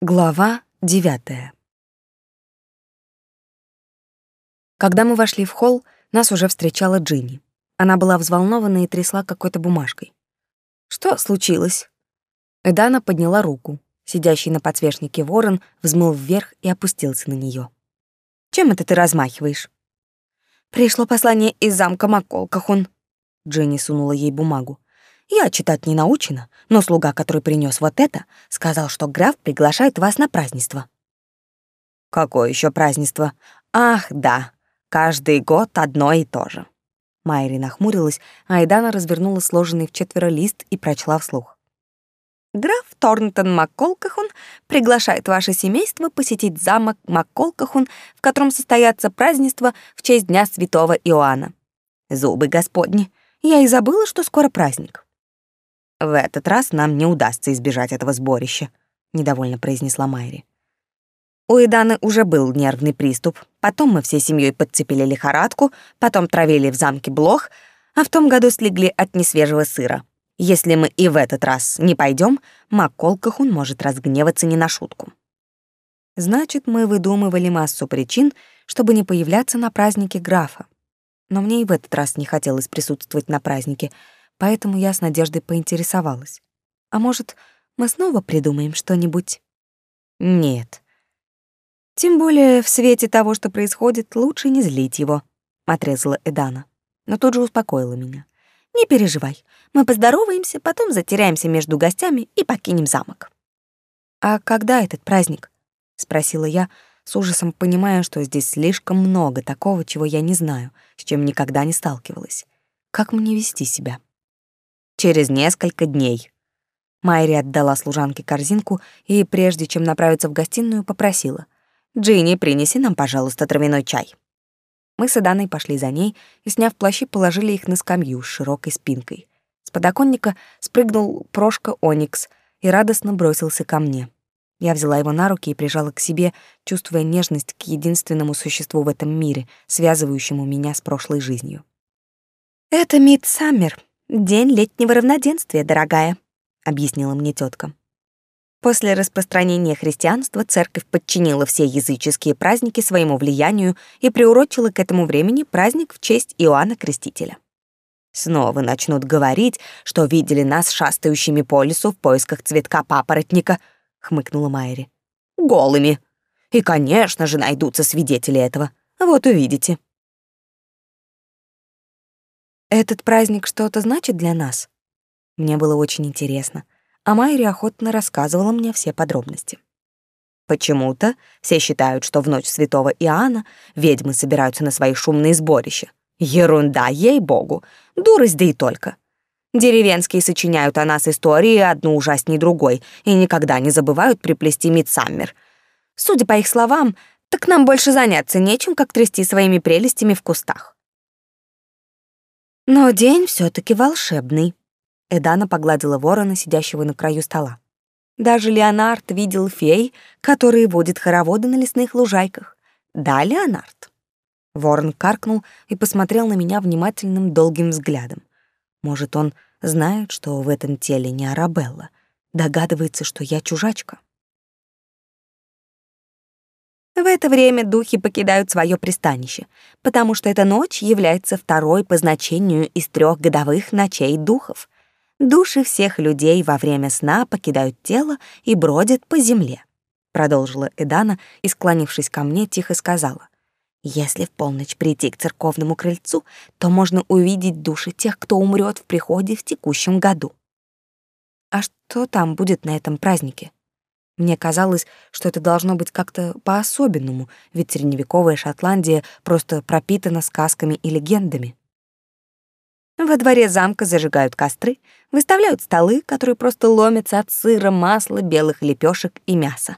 Глава девятая. Когда мы вошли в холл, нас уже встречала Джинни. Она была взволнована и трясла какой-то бумажкой. Что случилось? Эдана подняла руку. Сидящий на подсвечнике ворон взмыл вверх и опустился на нее. Чем это ты размахиваешь? Пришло послание из замка Маколкахун. Джинни сунула ей бумагу. Я читать не научена, но слуга, который принес вот это, сказал, что граф приглашает вас на празднество. Какое еще празднество? Ах, да, каждый год одно и то же. Майри нахмурилась, а Айдана развернула сложенный в четверо лист и прочла вслух. Граф Торнтон Макколкахун приглашает ваше семейство посетить замок Макколкахун, в котором состоятся празднества в честь Дня Святого Иоанна. Зубы Господни, я и забыла, что скоро праздник. В этот раз нам не удастся избежать этого сборища, недовольно произнесла Майри. У Иданы уже был нервный приступ. Потом мы всей семьей подцепили лихорадку, потом травили в замке блох, а в том году слегли от несвежего сыра. Если мы и в этот раз не пойдем, Макколкахун может разгневаться не на шутку. Значит, мы выдумывали массу причин, чтобы не появляться на празднике графа. Но мне и в этот раз не хотелось присутствовать на празднике — поэтому я с надеждой поинтересовалась. А может, мы снова придумаем что-нибудь? Нет. Тем более в свете того, что происходит, лучше не злить его, отрезала Эдана, но тут же успокоила меня. Не переживай, мы поздороваемся, потом затеряемся между гостями и покинем замок. А когда этот праздник? спросила я, с ужасом понимая, что здесь слишком много такого, чего я не знаю, с чем никогда не сталкивалась. Как мне вести себя? Через несколько дней. Майри отдала служанке корзинку и, прежде чем направиться в гостиную, попросила. «Джинни, принеси нам, пожалуйста, травяной чай». Мы с Эданой пошли за ней и, сняв плащи, положили их на скамью с широкой спинкой. С подоконника спрыгнул Прошка Оникс и радостно бросился ко мне. Я взяла его на руки и прижала к себе, чувствуя нежность к единственному существу в этом мире, связывающему меня с прошлой жизнью. «Это Мид Саммер», День летнего равноденствия, дорогая, объяснила мне тетка. После распространения христианства церковь подчинила все языческие праздники своему влиянию и приурочила к этому времени праздник в честь Иоанна Крестителя. Снова начнут говорить, что видели нас шастающими по лесу в поисках цветка папоротника, хмыкнула Майри. Голыми. И, конечно же, найдутся свидетели этого. Вот увидите. Этот праздник что-то значит для нас? Мне было очень интересно, а Майри охотно рассказывала мне все подробности. Почему-то все считают, что в ночь святого Иоанна ведьмы собираются на свои шумные сборища. Ерунда, ей-богу, дурость да и только. Деревенские сочиняют о нас истории одну ужасней другой и никогда не забывают приплести Мидсаммер. Судя по их словам, так нам больше заняться нечем, как трясти своими прелестями в кустах. Но день все таки волшебный. Эдана погладила ворона, сидящего на краю стола. Даже Леонард видел фей, которые водят хороводы на лесных лужайках. Да, Леонард. Ворон каркнул и посмотрел на меня внимательным долгим взглядом. Может, он знает, что в этом теле не Арабелла, догадывается, что я чужачка. В это время духи покидают свое пристанище, потому что эта ночь является второй по значению из трех годовых ночей духов. Души всех людей во время сна покидают тело и бродят по земле. Продолжила Эдана и, склонившись ко мне, тихо сказала. Если в полночь прийти к церковному крыльцу, то можно увидеть души тех, кто умрет в приходе в текущем году. А что там будет на этом празднике? Мне казалось, что это должно быть как-то по-особенному, ведь средневековая Шотландия просто пропитана сказками и легендами. Во дворе замка зажигают костры, выставляют столы, которые просто ломятся от сыра, масла, белых лепешек и мяса.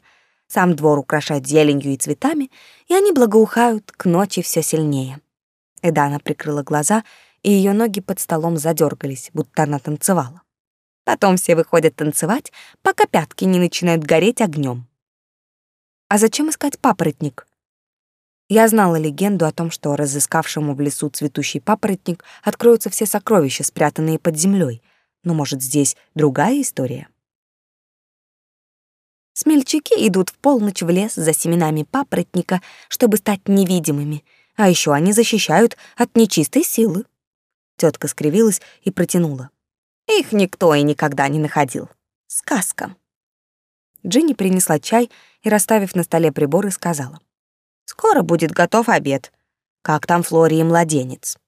Сам двор украшают зеленью и цветами, и они благоухают к ночи все сильнее. Эдана прикрыла глаза, и ее ноги под столом задергались, будто она танцевала. Потом все выходят танцевать, пока пятки не начинают гореть огнем. А зачем искать папоротник? Я знала легенду о том, что разыскавшему в лесу цветущий папоротник откроются все сокровища, спрятанные под землей. Но, может, здесь другая история? Смельчаки идут в полночь в лес за семенами папоротника, чтобы стать невидимыми, а еще они защищают от нечистой силы. Тетка скривилась и протянула. Их никто и никогда не находил. Сказка. Джинни принесла чай и, расставив на столе приборы, сказала. «Скоро будет готов обед. Как там Флори и младенец?»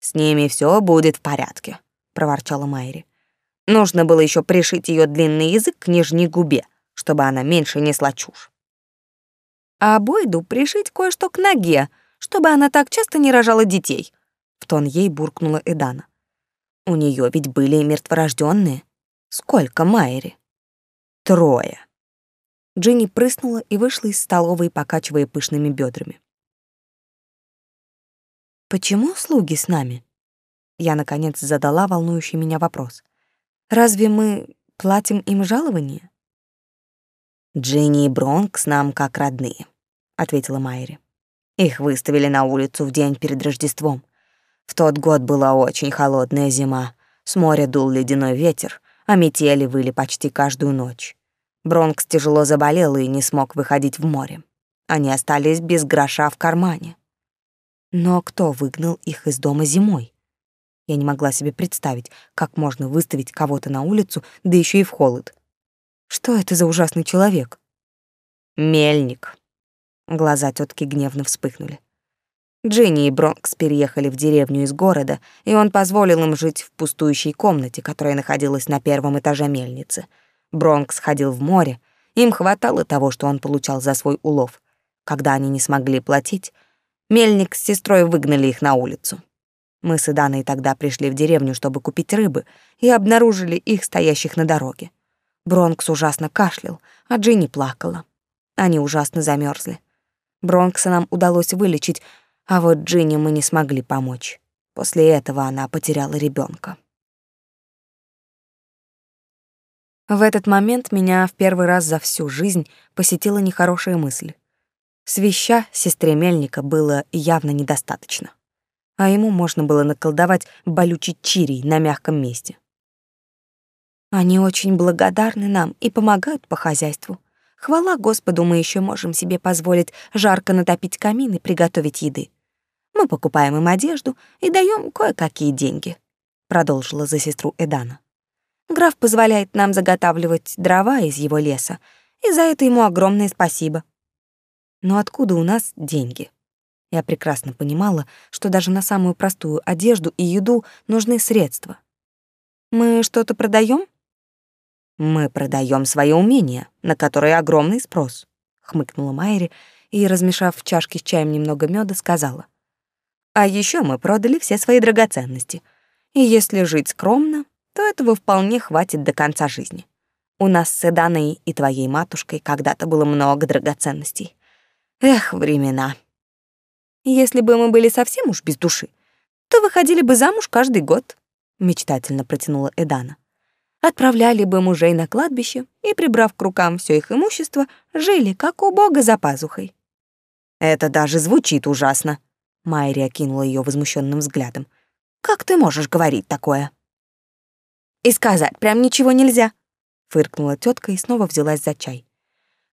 «С ними все будет в порядке», — проворчала Майри. «Нужно было еще пришить ее длинный язык к нижней губе, чтобы она меньше несла чушь. А Бойду пришить кое-что к ноге, чтобы она так часто не рожала детей», — в тон ей буркнула Эдана. «У нее ведь были мертворожденные. Сколько Майри?» «Трое». Джинни прыснула и вышла из столовой, покачивая пышными бедрами. Почему слуги с нами? Я наконец задала волнующий меня вопрос. Разве мы платим им жалование? Джинни и Бронкс нам как родные, ответила Майри. Их выставили на улицу в день перед Рождеством. В тот год была очень холодная зима. С моря дул ледяной ветер, а метели выли почти каждую ночь. Бронкс тяжело заболел и не смог выходить в море. Они остались без гроша в кармане. Но кто выгнал их из дома зимой? Я не могла себе представить, как можно выставить кого-то на улицу, да еще и в холод. Что это за ужасный человек? Мельник. Глаза тетки гневно вспыхнули. Джинни и Бронкс переехали в деревню из города, и он позволил им жить в пустующей комнате, которая находилась на первом этаже мельницы. Бронкс ходил в море, им хватало того, что он получал за свой улов. Когда они не смогли платить, Мельник с сестрой выгнали их на улицу. Мы с Иданой тогда пришли в деревню, чтобы купить рыбы, и обнаружили их стоящих на дороге. Бронкс ужасно кашлял, а Джинни плакала. Они ужасно замерзли. Бронкса нам удалось вылечить, а вот Джинни мы не смогли помочь. После этого она потеряла ребенка. В этот момент меня в первый раз за всю жизнь посетила нехорошая мысль. Свища сестре Мельника было явно недостаточно. А ему можно было наколдовать болючий чирий на мягком месте. Они очень благодарны нам и помогают по хозяйству. Хвала Господу, мы еще можем себе позволить жарко натопить камин и приготовить еды. Мы покупаем им одежду и даем кое-какие деньги, продолжила за сестру Эдана. Граф позволяет нам заготавливать дрова из его леса, и за это ему огромное спасибо. Но откуда у нас деньги? Я прекрасно понимала, что даже на самую простую одежду и еду нужны средства. Мы что-то продаем? Мы продаем свои умения, на которые огромный спрос, хмыкнула Майри и, размешав в чашке с чаем немного меда, сказала: А еще мы продали все свои драгоценности. И если жить скромно, то этого вполне хватит до конца жизни. У нас с Эданой и твоей матушкой когда-то было много драгоценностей. Эх, времена. Если бы мы были совсем уж без души, то выходили бы замуж каждый год, мечтательно протянула Эдана. Отправляли бы мужей на кладбище и, прибрав к рукам все их имущество, жили как у бога за пазухой. Это даже звучит ужасно. Майри окинула ее возмущенным взглядом. Как ты можешь говорить такое? И сказать прям ничего нельзя, фыркнула тетка и снова взялась за чай.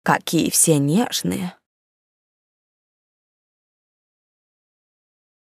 Какие все нежные,